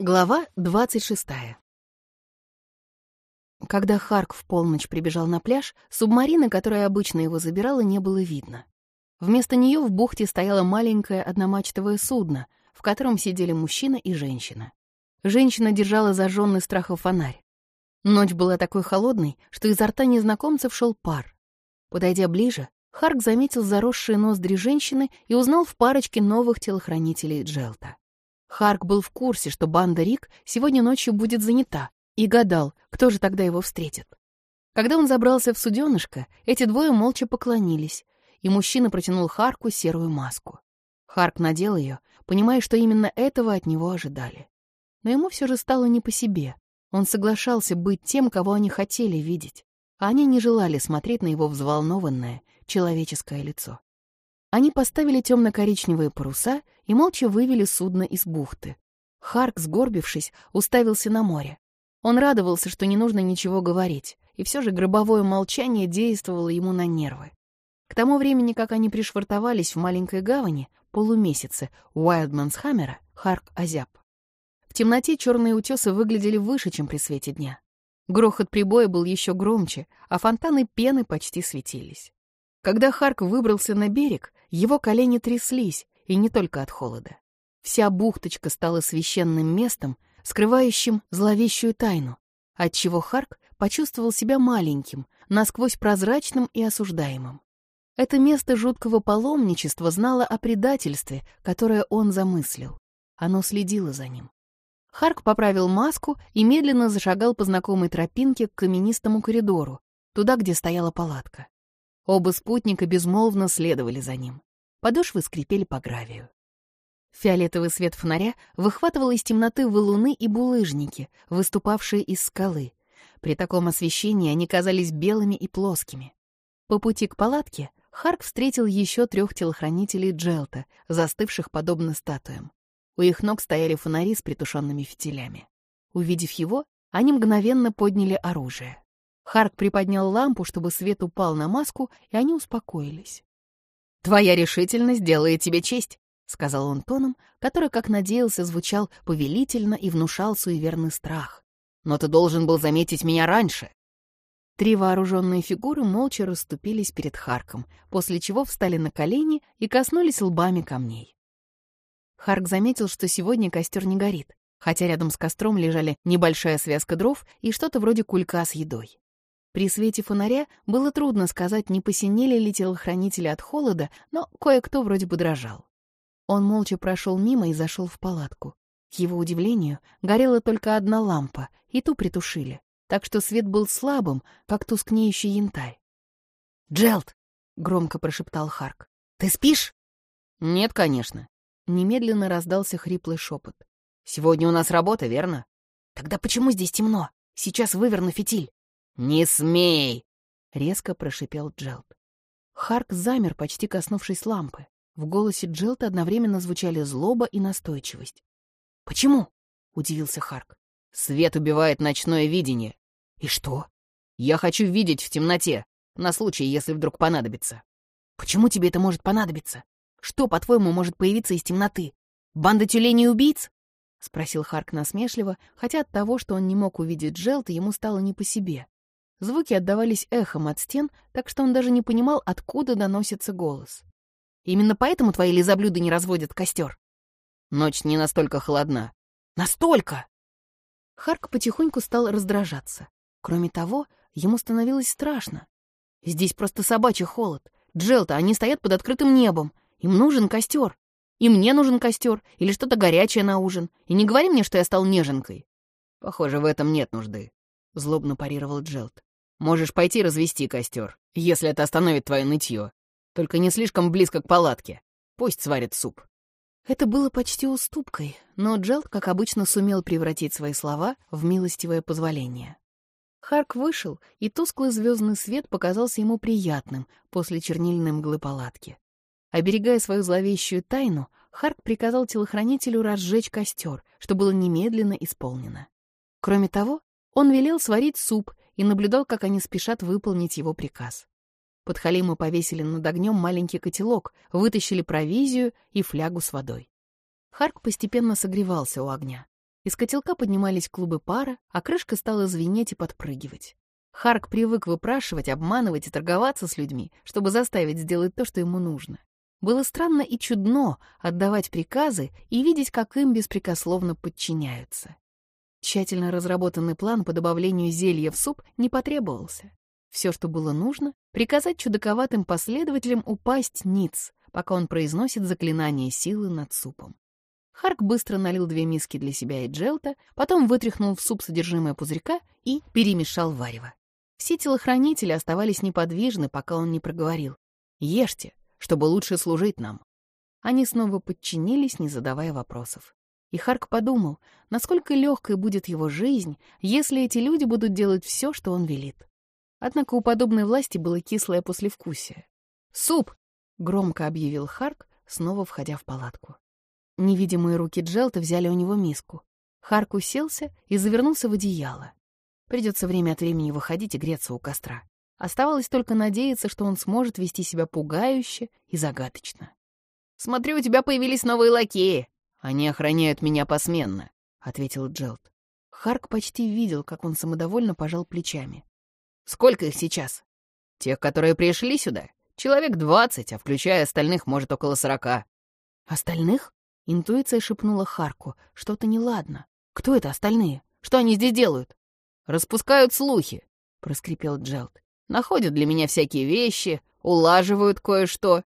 Глава двадцать шестая. Когда Харк в полночь прибежал на пляж, субмарины, которая обычно его забирала, не было видно. Вместо нее в бухте стояло маленькое одномачтовое судно, в котором сидели мужчина и женщина. Женщина держала зажженный страхов фонарь. Ночь была такой холодной, что изо рта незнакомцев шел пар. Подойдя ближе, Харк заметил заросшие ноздри женщины и узнал в парочке новых телохранителей Джелта. Харк был в курсе, что банда Рик сегодня ночью будет занята, и гадал, кто же тогда его встретит. Когда он забрался в суденышко, эти двое молча поклонились, и мужчина протянул Харку серую маску. Харк надел ее, понимая, что именно этого от него ожидали. Но ему все же стало не по себе. Он соглашался быть тем, кого они хотели видеть, а они не желали смотреть на его взволнованное, человеческое лицо. Они поставили темно-коричневые паруса и молча вывели судно из бухты. Харк, сгорбившись, уставился на море. Он радовался, что не нужно ничего говорить, и все же гробовое молчание действовало ему на нервы. К тому времени, как они пришвартовались в маленькой гавани, полумесяце Уайлдмансхаммера, Харк озяб. В темноте черные утесы выглядели выше, чем при свете дня. Грохот прибоя был еще громче, а фонтаны пены почти светились. Когда Харк выбрался на берег, его колени тряслись, и не только от холода. Вся бухточка стала священным местом, скрывающим зловещую тайну, отчего Харк почувствовал себя маленьким, насквозь прозрачным и осуждаемым. Это место жуткого паломничества знало о предательстве, которое он замыслил. Оно следило за ним. Харк поправил маску и медленно зашагал по знакомой тропинке к каменистому коридору, туда, где стояла палатка. Оба спутника безмолвно следовали за ним. Подошвы скрипели по гравию. Фиолетовый свет фонаря выхватывал из темноты валуны и булыжники, выступавшие из скалы. При таком освещении они казались белыми и плоскими. По пути к палатке Харк встретил еще трех телохранителей Джелта, застывших подобно статуям. У их ног стояли фонари с притушенными фитилями. Увидев его, они мгновенно подняли оружие. Харк приподнял лампу, чтобы свет упал на маску, и они успокоились. «Твоя решительность делает тебе честь», — сказал он тоном, который, как надеялся, звучал повелительно и внушал суеверный страх. «Но ты должен был заметить меня раньше». Три вооруженные фигуры молча расступились перед Харком, после чего встали на колени и коснулись лбами камней. Харк заметил, что сегодня костер не горит, хотя рядом с костром лежали небольшая связка дров и что-то вроде кулька с едой. При свете фонаря было трудно сказать, не посинели ли телохранители от холода, но кое-кто вроде бы дрожал. Он молча прошел мимо и зашел в палатку. К его удивлению, горела только одна лампа, и ту притушили, так что свет был слабым, как тускнеющий янтарь. «Джелд!» — громко прошептал Харк. «Ты спишь?» «Нет, конечно». Немедленно раздался хриплый шепот. «Сегодня у нас работа, верно?» «Тогда почему здесь темно? Сейчас выверну фитиль». «Не смей!» — резко прошипел Джелд. Харк замер, почти коснувшись лампы. В голосе Джелта одновременно звучали злоба и настойчивость. «Почему?» — удивился Харк. «Свет убивает ночное видение». «И что?» «Я хочу видеть в темноте, на случай, если вдруг понадобится». «Почему тебе это может понадобиться? Что, по-твоему, может появиться из темноты? Банда тюленей убийц?» — спросил Харк насмешливо, хотя от того, что он не мог увидеть Джелта, ему стало не по себе. Звуки отдавались эхом от стен, так что он даже не понимал, откуда доносится голос. «Именно поэтому твои лизоблюды не разводят костер?» «Ночь не настолько холодна». «Настолько!» Харк потихоньку стал раздражаться. Кроме того, ему становилось страшно. Здесь просто собачий холод. Джелта, они стоят под открытым небом. Им нужен костер. И мне нужен костер или что-то горячее на ужин. И не говори мне, что я стал неженкой. Похоже, в этом нет нужды, — злобно парировал Джелт. Можешь пойти развести костер, если это остановит твое нытье. Только не слишком близко к палатке. Пусть сварит суп». Это было почти уступкой, но Джелд, как обычно, сумел превратить свои слова в милостивое позволение. Харк вышел, и тусклый звездный свет показался ему приятным после чернильной мглы палатки. Оберегая свою зловещую тайну, Харк приказал телохранителю разжечь костер, что было немедленно исполнено. Кроме того, он велел сварить суп и наблюдал, как они спешат выполнить его приказ. Подхалимы повесили над огнем маленький котелок, вытащили провизию и флягу с водой. Харк постепенно согревался у огня. Из котелка поднимались клубы пара, а крышка стала звенеть и подпрыгивать. Харк привык выпрашивать, обманывать и торговаться с людьми, чтобы заставить сделать то, что ему нужно. Было странно и чудно отдавать приказы и видеть, как им беспрекословно подчиняются. Тщательно разработанный план по добавлению зелья в суп не потребовался. Все, что было нужно, приказать чудаковатым последователям упасть ниц, пока он произносит заклинание силы над супом. Харк быстро налил две миски для себя и Джелта, потом вытряхнул в суп содержимое пузырька и перемешал варево. Все телохранители оставались неподвижны, пока он не проговорил. «Ешьте, чтобы лучше служить нам». Они снова подчинились, не задавая вопросов. И Харк подумал, насколько легкой будет его жизнь, если эти люди будут делать все, что он велит. Однако у подобной власти было кислое послевкусие. «Суп!» — громко объявил Харк, снова входя в палатку. Невидимые руки Джелта взяли у него миску. Харк уселся и завернулся в одеяло. Придется время от времени выходить и греться у костра. Оставалось только надеяться, что он сможет вести себя пугающе и загадочно. «Смотрю, у тебя появились новые лакеи. Они охраняют меня посменно», — ответил Джелт. Харк почти видел, как он самодовольно пожал плечами. Сколько их сейчас? Тех, которые пришли сюда? Человек двадцать, а включая остальных, может, около сорока. Остальных? Интуиция шепнула Харку. Что-то неладно. Кто это остальные? Что они здесь делают? Распускают слухи, проскрипел Джелд. Находят для меня всякие вещи, улаживают кое-что.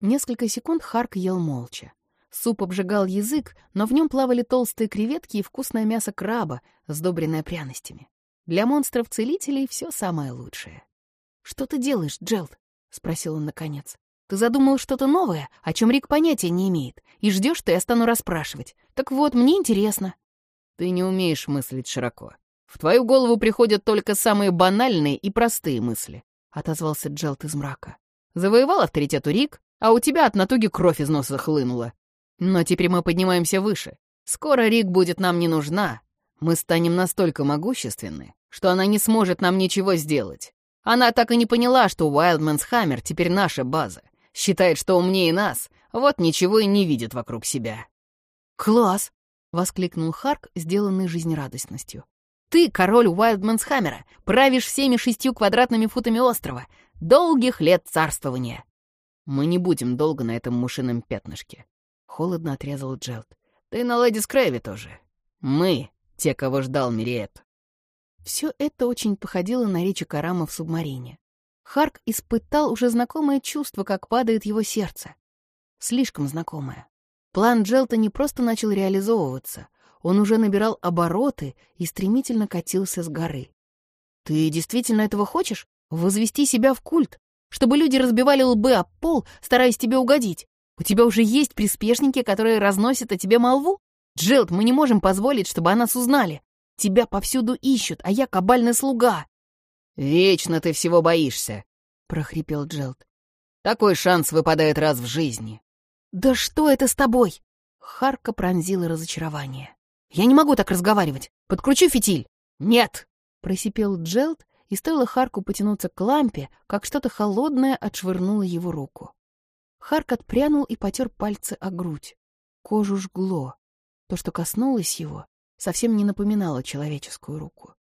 Несколько секунд Харк ел молча. Суп обжигал язык, но в нем плавали толстые креветки и вкусное мясо краба, сдобренное пряностями. Для монстров-целителей все самое лучшее. «Что ты делаешь, Джелд?» — спросил он наконец. «Ты задумал что-то новое, о чем Рик понятия не имеет, и ждешь, что я стану расспрашивать. Так вот, мне интересно». «Ты не умеешь мыслить широко. В твою голову приходят только самые банальные и простые мысли», — отозвался Джелд из мрака. «Завоевал авторитет у Рик, а у тебя от натуги кровь из носа хлынула. Но теперь мы поднимаемся выше. Скоро Рик будет нам не нужна, мы станем настолько могущественны, что она не сможет нам ничего сделать. Она так и не поняла, что Уайлдманс Хаммер теперь наша база. Считает, что умнее нас, вот ничего и не видит вокруг себя. «Класс!» — воскликнул Харк, сделанный жизнерадостностью. «Ты, король Уайлдманс Хаммера, правишь всеми шестью квадратными футами острова. Долгих лет царствования!» «Мы не будем долго на этом мушином пятнышке», — холодно отрезал Джелд. «Ты на Леди Скрэви тоже. Мы те, кого ждал Мириет. Все это очень походило на речи Карама в субмарине. Харк испытал уже знакомое чувство, как падает его сердце. Слишком знакомое. План Джелта не просто начал реализовываться, он уже набирал обороты и стремительно катился с горы. «Ты действительно этого хочешь? Возвести себя в культ? Чтобы люди разбивали лбы об пол, стараясь тебе угодить? У тебя уже есть приспешники, которые разносят о тебе молву? Джилд, мы не можем позволить, чтобы о нас узнали. Тебя повсюду ищут, а я кабальный слуга». «Вечно ты всего боишься», — прохрипел Джилд. «Такой шанс выпадает раз в жизни». «Да что это с тобой?» Харка пронзила разочарование. «Я не могу так разговаривать. Подкручу фитиль». «Нет!» — просипел Джелд, и стоило Харку потянуться к лампе, как что-то холодное отшвырнуло его руку. Харк отпрянул и потер пальцы о грудь. Кожу жгло. То, что коснулось его, совсем не напоминало человеческую руку.